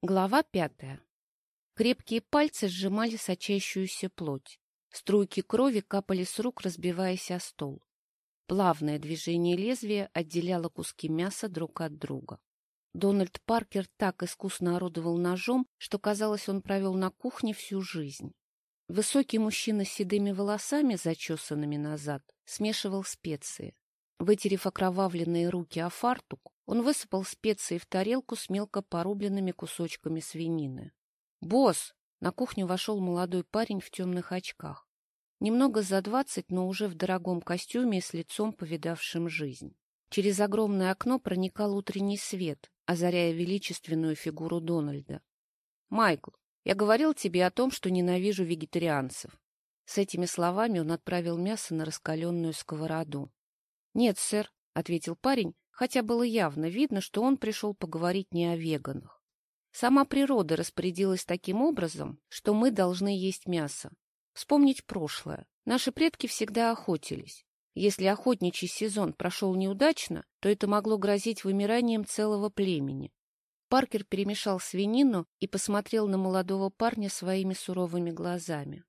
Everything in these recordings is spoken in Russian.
Глава пятая. Крепкие пальцы сжимали сочащуюся плоть. Струйки крови капали с рук, разбиваясь о стол. Плавное движение лезвия отделяло куски мяса друг от друга. Дональд Паркер так искусно орудовал ножом, что, казалось, он провел на кухне всю жизнь. Высокий мужчина с седыми волосами, зачесанными назад, смешивал специи. Вытерев окровавленные руки о фартук, он высыпал специи в тарелку с мелко порубленными кусочками свинины. «Босс!» — на кухню вошел молодой парень в темных очках. Немного за двадцать, но уже в дорогом костюме и с лицом, повидавшим жизнь. Через огромное окно проникал утренний свет, озаряя величественную фигуру Дональда. «Майкл, я говорил тебе о том, что ненавижу вегетарианцев». С этими словами он отправил мясо на раскаленную сковороду. «Нет, сэр», — ответил парень, хотя было явно видно, что он пришел поговорить не о веганах. Сама природа распорядилась таким образом, что мы должны есть мясо. Вспомнить прошлое. Наши предки всегда охотились. Если охотничий сезон прошел неудачно, то это могло грозить вымиранием целого племени. Паркер перемешал свинину и посмотрел на молодого парня своими суровыми глазами.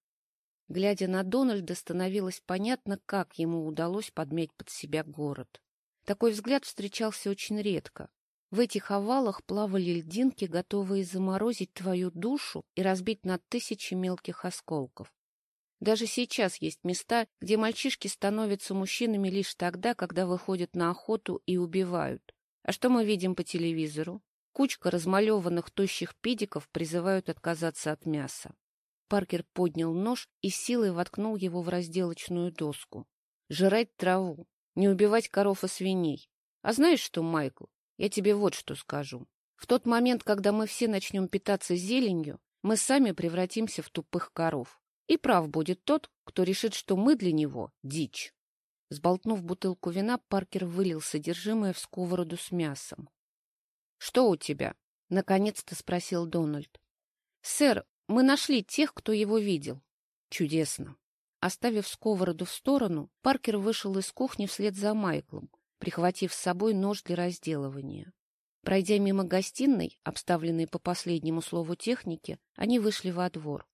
Глядя на Дональда, становилось понятно, как ему удалось подмять под себя город. Такой взгляд встречался очень редко. В этих овалах плавали льдинки, готовые заморозить твою душу и разбить на тысячи мелких осколков. Даже сейчас есть места, где мальчишки становятся мужчинами лишь тогда, когда выходят на охоту и убивают. А что мы видим по телевизору? Кучка размалеванных тощих педиков призывают отказаться от мяса. Паркер поднял нож и силой воткнул его в разделочную доску. Жрать траву, не убивать коров и свиней. А знаешь что, Майкл, я тебе вот что скажу. В тот момент, когда мы все начнем питаться зеленью, мы сами превратимся в тупых коров. И прав будет тот, кто решит, что мы для него — дичь. Сболтнув бутылку вина, Паркер вылил содержимое в сковороду с мясом. — Что у тебя? — наконец-то спросил Дональд. — Сэр, мы нашли тех, кто его видел. — Чудесно. Оставив сковороду в сторону, Паркер вышел из кухни вслед за Майклом, прихватив с собой нож для разделывания. Пройдя мимо гостиной, обставленной по последнему слову техники, они вышли во двор.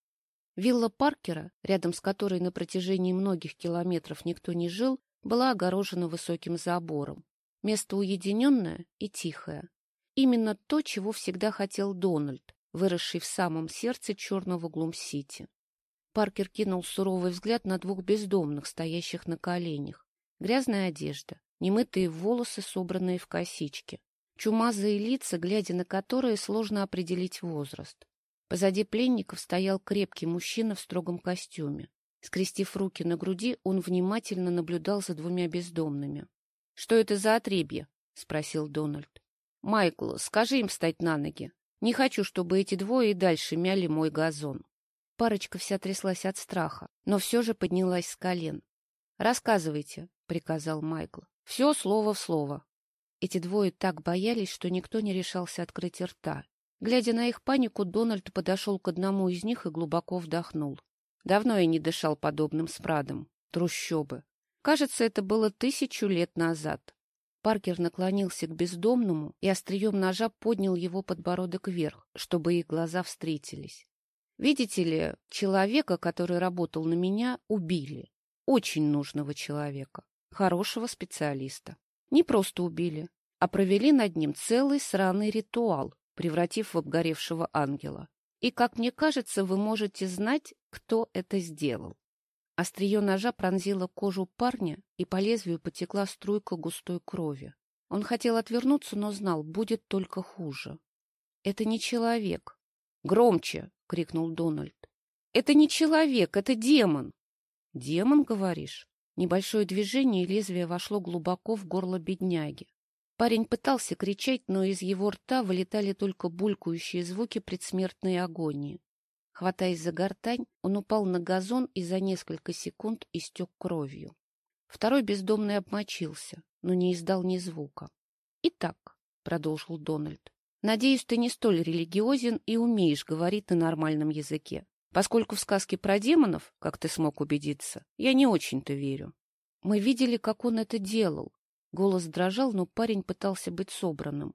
Вилла Паркера, рядом с которой на протяжении многих километров никто не жил, была огорожена высоким забором. Место уединенное и тихое. Именно то, чего всегда хотел Дональд, выросший в самом сердце черного Глум-Сити. Паркер кинул суровый взгляд на двух бездомных, стоящих на коленях. Грязная одежда, немытые волосы, собранные в косички. Чумазые лица, глядя на которые сложно определить возраст. Позади пленников стоял крепкий мужчина в строгом костюме. Скрестив руки на груди, он внимательно наблюдал за двумя бездомными. — Что это за отребье? — спросил Дональд. — Майкл, скажи им встать на ноги. Не хочу, чтобы эти двое и дальше мяли мой газон. Парочка вся тряслась от страха, но все же поднялась с колен. — Рассказывайте, — приказал Майкл. — Все слово в слово. Эти двое так боялись, что никто не решался открыть рта. Глядя на их панику, Дональд подошел к одному из них и глубоко вдохнул. Давно я не дышал подобным спрадом. Трущобы. Кажется, это было тысячу лет назад. Паркер наклонился к бездомному и острием ножа поднял его подбородок вверх, чтобы их глаза встретились. Видите ли, человека, который работал на меня, убили. Очень нужного человека, хорошего специалиста. Не просто убили, а провели над ним целый сраный ритуал, превратив в обгоревшего ангела. И, как мне кажется, вы можете знать, кто это сделал. Острие ножа пронзило кожу парня, и по лезвию потекла струйка густой крови. Он хотел отвернуться, но знал, будет только хуже. Это не человек. Громче! — крикнул Дональд. «Это не человек, это демон!» «Демон, говоришь?» Небольшое движение, и лезвие вошло глубоко в горло бедняги. Парень пытался кричать, но из его рта вылетали только булькающие звуки предсмертной агонии. Хватаясь за гортань, он упал на газон и за несколько секунд истек кровью. Второй бездомный обмочился, но не издал ни звука. — Итак, — продолжил Дональд, Надеюсь, ты не столь религиозен и умеешь говорить на нормальном языке. Поскольку в сказке про демонов, как ты смог убедиться, я не очень-то верю. Мы видели, как он это делал. Голос дрожал, но парень пытался быть собранным.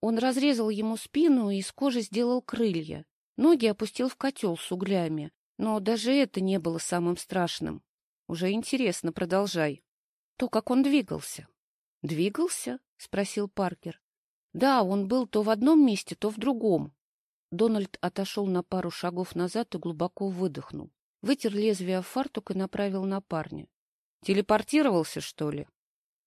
Он разрезал ему спину и из кожи сделал крылья. Ноги опустил в котел с углями. Но даже это не было самым страшным. Уже интересно, продолжай. То, как он двигался. «Двигался?» — спросил Паркер. «Да, он был то в одном месте, то в другом». Дональд отошел на пару шагов назад и глубоко выдохнул. Вытер лезвие в фартук и направил на парня. «Телепортировался, что ли?»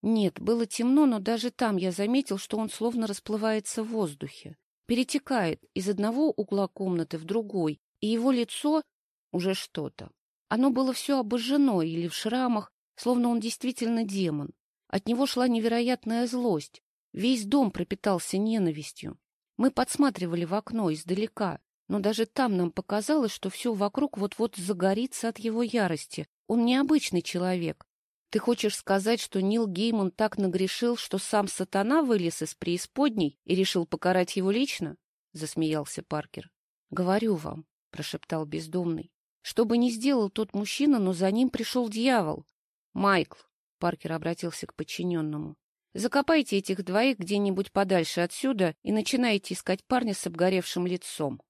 Нет, было темно, но даже там я заметил, что он словно расплывается в воздухе. Перетекает из одного угла комнаты в другой, и его лицо уже что-то. Оно было все обожжено или в шрамах, словно он действительно демон. От него шла невероятная злость. Весь дом пропитался ненавистью. Мы подсматривали в окно издалека, но даже там нам показалось, что все вокруг вот-вот загорится от его ярости. Он необычный человек. Ты хочешь сказать, что Нил Гейман так нагрешил, что сам сатана вылез из преисподней и решил покарать его лично? — засмеялся Паркер. — Говорю вам, — прошептал бездомный. Что бы ни сделал тот мужчина, но за ним пришел дьявол. — Майкл, — Паркер обратился к подчиненному, — закопайте этих двоих где-нибудь подальше отсюда и начинайте искать парня с обгоревшим лицом.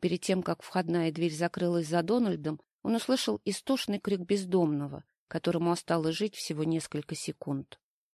Перед тем, как входная дверь закрылась за Дональдом, он услышал истошный крик бездомного, которому осталось жить всего несколько секунд.